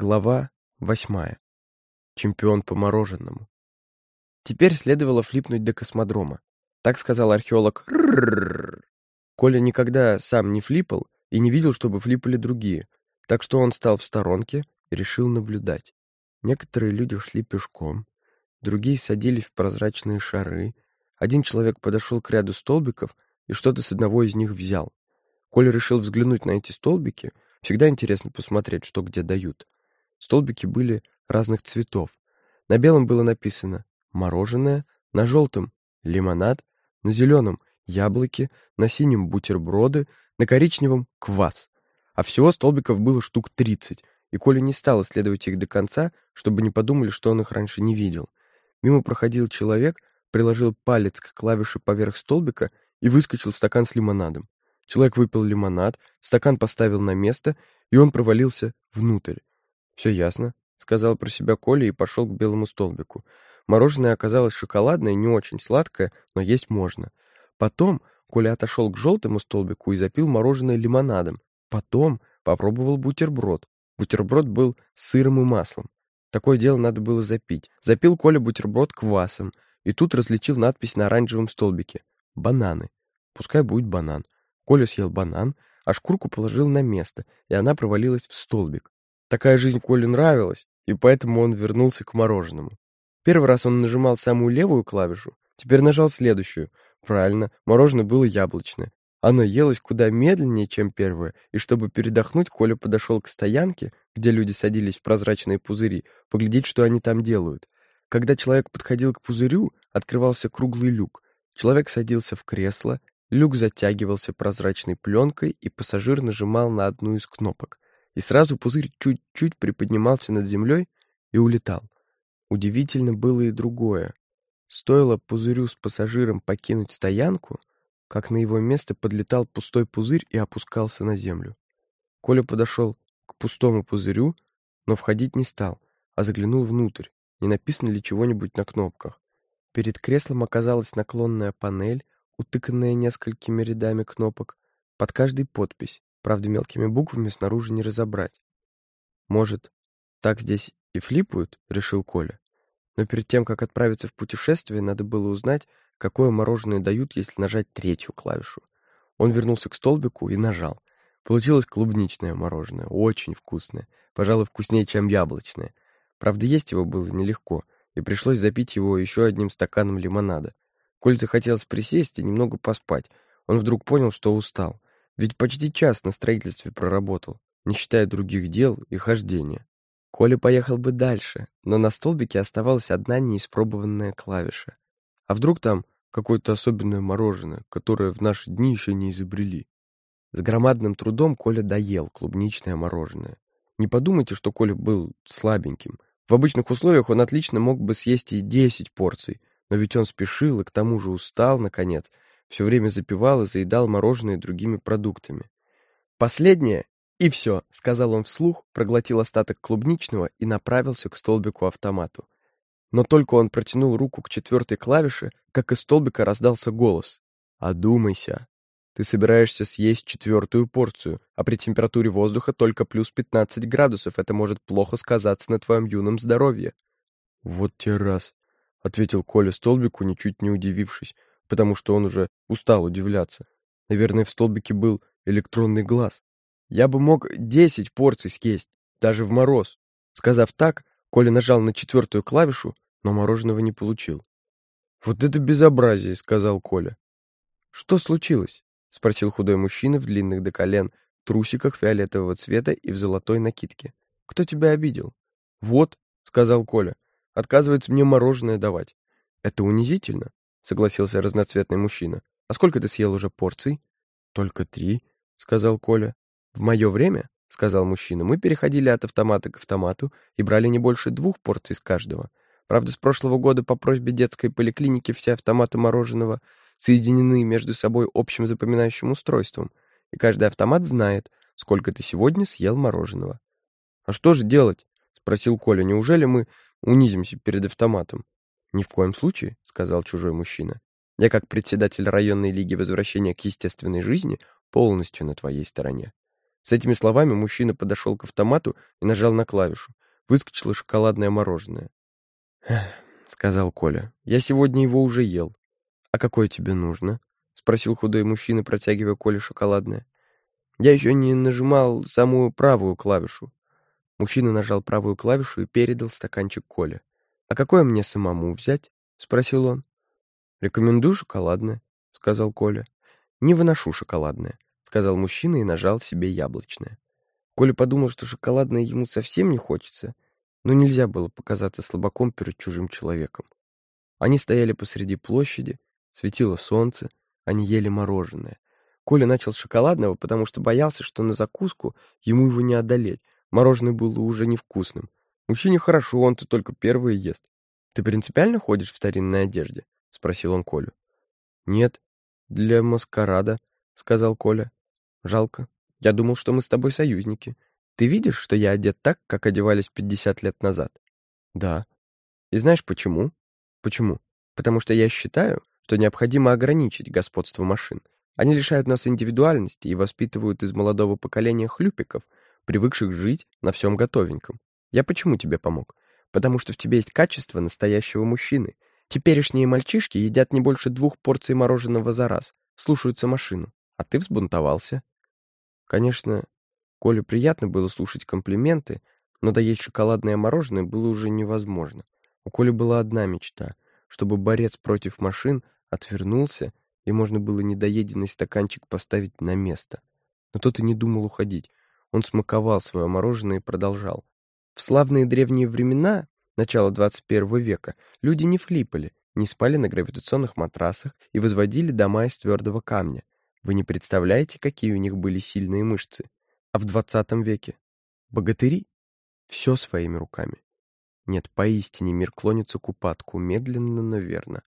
Глава восьмая. Чемпион по мороженому. Теперь следовало флипнуть до космодрома. Так сказал археолог. Коля никогда сам не флипал и не видел, чтобы флипали другие, так что он стал в сторонке и решил наблюдать. Некоторые люди шли пешком, другие садились в прозрачные шары. Один человек подошел к ряду столбиков и что-то с одного из них взял. Коля решил взглянуть на эти столбики. Всегда интересно посмотреть, что где дают. Столбики были разных цветов. На белом было написано «мороженое», на желтом — лимонад, на зеленом — яблоки, на синем — бутерброды, на коричневом — квас. А всего столбиков было штук тридцать, и Коля не стал исследовать их до конца, чтобы не подумали, что он их раньше не видел. Мимо проходил человек, приложил палец к клавише поверх столбика и выскочил стакан с лимонадом. Человек выпил лимонад, стакан поставил на место, и он провалился внутрь. «Все ясно», — сказал про себя Коля и пошел к белому столбику. Мороженое оказалось шоколадное, не очень сладкое, но есть можно. Потом Коля отошел к желтому столбику и запил мороженое лимонадом. Потом попробовал бутерброд. Бутерброд был с сыром и маслом. Такое дело надо было запить. Запил Коля бутерброд квасом, и тут различил надпись на оранжевом столбике. «Бананы». Пускай будет банан. Коля съел банан, а шкурку положил на место, и она провалилась в столбик. Такая жизнь Коле нравилась, и поэтому он вернулся к мороженому. Первый раз он нажимал самую левую клавишу, теперь нажал следующую. Правильно, мороженое было яблочное. Оно елось куда медленнее, чем первое, и чтобы передохнуть, Коля подошел к стоянке, где люди садились в прозрачные пузыри, поглядеть, что они там делают. Когда человек подходил к пузырю, открывался круглый люк. Человек садился в кресло, люк затягивался прозрачной пленкой, и пассажир нажимал на одну из кнопок. И сразу пузырь чуть-чуть приподнимался над землей и улетал. Удивительно было и другое. Стоило пузырю с пассажиром покинуть стоянку, как на его место подлетал пустой пузырь и опускался на землю. Коля подошел к пустому пузырю, но входить не стал, а заглянул внутрь, не написано ли чего-нибудь на кнопках. Перед креслом оказалась наклонная панель, утыканная несколькими рядами кнопок, под каждой подпись, правда мелкими буквами снаружи не разобрать. Может, так здесь и флипают, решил Коля. Но перед тем, как отправиться в путешествие, надо было узнать, какое мороженое дают, если нажать третью клавишу. Он вернулся к столбику и нажал. Получилось клубничное мороженое, очень вкусное, пожалуй, вкуснее, чем яблочное. Правда, есть его было нелегко, и пришлось запить его еще одним стаканом лимонада. Коль захотелось присесть и немного поспать. Он вдруг понял, что устал. Ведь почти час на строительстве проработал, не считая других дел и хождения. Коля поехал бы дальше, но на столбике оставалась одна неиспробованная клавиша. А вдруг там какое-то особенное мороженое, которое в наши дни еще не изобрели? С громадным трудом Коля доел клубничное мороженое. Не подумайте, что Коля был слабеньким. В обычных условиях он отлично мог бы съесть и 10 порций, но ведь он спешил и к тому же устал, наконец, все время запивал и заедал мороженое другими продуктами. Последнее и все, сказал он вслух, проглотил остаток клубничного и направился к столбику-автомату. Но только он протянул руку к четвертой клавише, как из столбика раздался голос. «Одумайся. Ты собираешься съесть четвертую порцию, а при температуре воздуха только плюс 15 градусов. Это может плохо сказаться на твоем юном здоровье». «Вот те раз», — ответил Коля столбику, ничуть не удивившись, потому что он уже устал удивляться. Наверное, в столбике был электронный глаз. «Я бы мог десять порций съесть, даже в мороз». Сказав так, Коля нажал на четвертую клавишу, но мороженого не получил. «Вот это безобразие!» — сказал Коля. «Что случилось?» — спросил худой мужчина в длинных до колен трусиках фиолетового цвета и в золотой накидке. «Кто тебя обидел?» «Вот», — сказал Коля, — «отказывается мне мороженое давать». «Это унизительно», — согласился разноцветный мужчина. «А сколько ты съел уже порций?» «Только три», — сказал Коля. «В мое время — сказал мужчина. «Мы переходили от автомата к автомату и брали не больше двух порций с каждого. Правда, с прошлого года по просьбе детской поликлиники все автоматы мороженого соединены между собой общим запоминающим устройством, и каждый автомат знает, сколько ты сегодня съел мороженого». «А что же делать?» — спросил Коля. «Неужели мы унизимся перед автоматом?» «Ни в коем случае», — сказал чужой мужчина. «Я, как председатель районной лиги возвращения к естественной жизни, полностью на твоей стороне». С этими словами мужчина подошел к автомату и нажал на клавишу. Выскочило шоколадное мороженое. сказал Коля. «Я сегодня его уже ел». «А какое тебе нужно?» — спросил худой мужчина, протягивая Коле шоколадное. «Я еще не нажимал самую правую клавишу». Мужчина нажал правую клавишу и передал стаканчик Коле. «А какое мне самому взять?» — спросил он. «Рекомендую шоколадное», — сказал Коля. «Не выношу шоколадное», — сказал мужчина и нажал себе яблочное. Коля подумал, что шоколадное ему совсем не хочется, но нельзя было показаться слабаком перед чужим человеком. Они стояли посреди площади, светило солнце, они ели мороженое. Коля начал с шоколадного, потому что боялся, что на закуску ему его не одолеть. Мороженое было уже невкусным. Мужчине хорошо, он-то только первый ест. «Ты принципиально ходишь в старинной одежде?» — спросил он Колю. «Нет, для маскарада», — сказал Коля. «Жалко. Я думал, что мы с тобой союзники. Ты видишь, что я одет так, как одевались 50 лет назад? Да. И знаешь почему? Почему? Потому что я считаю, что необходимо ограничить господство машин. Они лишают нас индивидуальности и воспитывают из молодого поколения хлюпиков, привыкших жить на всем готовеньком. Я почему тебе помог? Потому что в тебе есть качество настоящего мужчины. Теперешние мальчишки едят не больше двух порций мороженого за раз, слушаются машину. А ты взбунтовался. Конечно, Коле приятно было слушать комплименты, но доесть шоколадное мороженое было уже невозможно. У Коли была одна мечта, чтобы борец против машин отвернулся, и можно было недоеденный стаканчик поставить на место. Но тот и не думал уходить. Он смаковал свое мороженое и продолжал. В славные древние времена, начала 21 века, люди не флипали, не спали на гравитационных матрасах и возводили дома из твердого камня. Вы не представляете, какие у них были сильные мышцы. А в двадцатом веке богатыри все своими руками. Нет, поистине мир клонится к упадку, медленно, но верно.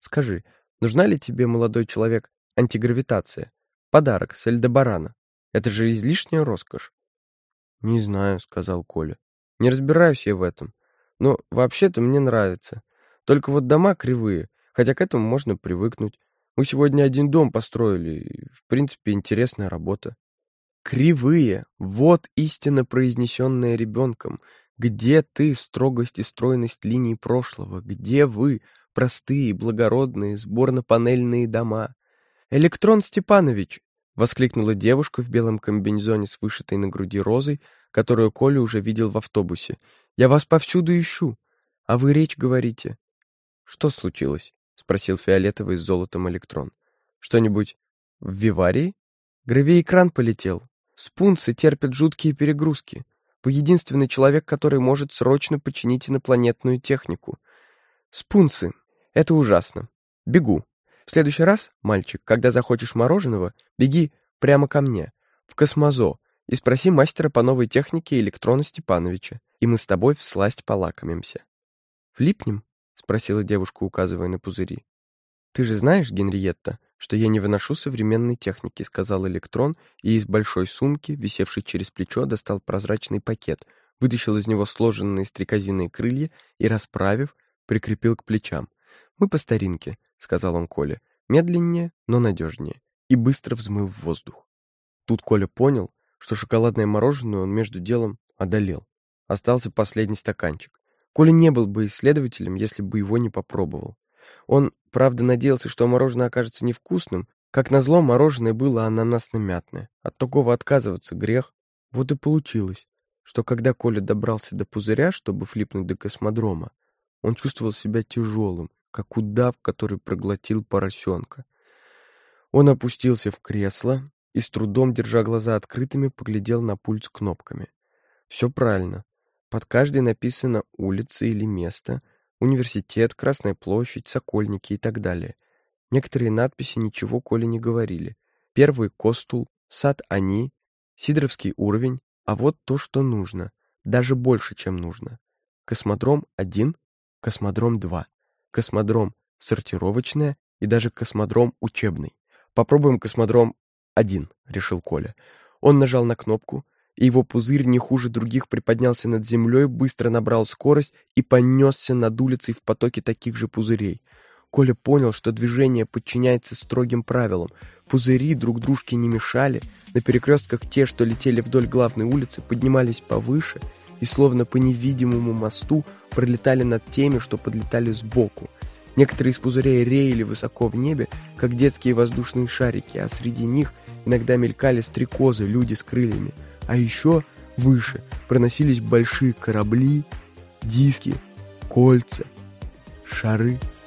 Скажи, нужна ли тебе, молодой человек, антигравитация? Подарок с Эльдебарана. Это же излишняя роскошь. Не знаю, сказал Коля. Не разбираюсь я в этом. Но вообще-то мне нравится. Только вот дома кривые, хотя к этому можно привыкнуть. Мы сегодня один дом построили, и, в принципе, интересная работа. Кривые — вот истина, произнесенная ребенком. Где ты, строгость и стройность линий прошлого? Где вы, простые, благородные, сборно-панельные дома? «Электрон Степанович!» — воскликнула девушка в белом комбинезоне с вышитой на груди розой, которую Коля уже видел в автобусе. «Я вас повсюду ищу, а вы речь говорите». «Что случилось?» — спросил фиолетовый с золотом электрон. «Что-нибудь в Виварии?» «Гравий-экран полетел», Спунсы терпят жуткие перегрузки. Вы единственный человек, который может срочно починить инопланетную технику. Спунсы. Это ужасно. Бегу. В следующий раз, мальчик, когда захочешь мороженого, беги прямо ко мне, в Космозо, и спроси мастера по новой технике Электрона Степановича, и мы с тобой всласть полакомимся. «Флипнем?» — спросила девушка, указывая на пузыри. «Ты же знаешь, Генриетта, что я не выношу современной техники», — сказал Электрон, и из большой сумки, висевшей через плечо, достал прозрачный пакет, вытащил из него сложенные стрекозиные крылья и, расправив, прикрепил к плечам. «Мы по старинке», — сказал он Коле, — «медленнее, но надежнее», и быстро взмыл в воздух. Тут Коля понял, что шоколадное мороженое он между делом одолел. Остался последний стаканчик. Коля не был бы исследователем, если бы его не попробовал. Он, правда, надеялся, что мороженое окажется невкусным. Как назло, мороженое было ананасно-мятное. От такого отказываться грех. Вот и получилось, что когда Коля добрался до пузыря, чтобы флипнуть до космодрома, он чувствовал себя тяжелым, как удав, который проглотил поросенка. Он опустился в кресло и, с трудом держа глаза открытыми, поглядел на пульт с кнопками. Все правильно. Под каждой написано улица или место — Университет, Красная площадь, Сокольники и так далее. Некоторые надписи ничего Коле не говорили. Первый Костул, Сад Они, Сидоровский уровень, а вот то, что нужно. Даже больше, чем нужно. Космодром 1, Космодром 2, Космодром сортировочная и даже космодром учебный. Попробуем космодром 1, решил Коля. Он нажал на кнопку, и его пузырь не хуже других приподнялся над землей, быстро набрал скорость и понесся над улицей в потоке таких же пузырей. Коля понял, что движение подчиняется строгим правилам. Пузыри друг дружке не мешали, на перекрестках те, что летели вдоль главной улицы, поднимались повыше и словно по невидимому мосту пролетали над теми, что подлетали сбоку. Некоторые из пузырей реяли высоко в небе, как детские воздушные шарики, а среди них иногда мелькали стрекозы, люди с крыльями. А еще выше проносились большие корабли, диски, кольца, шары —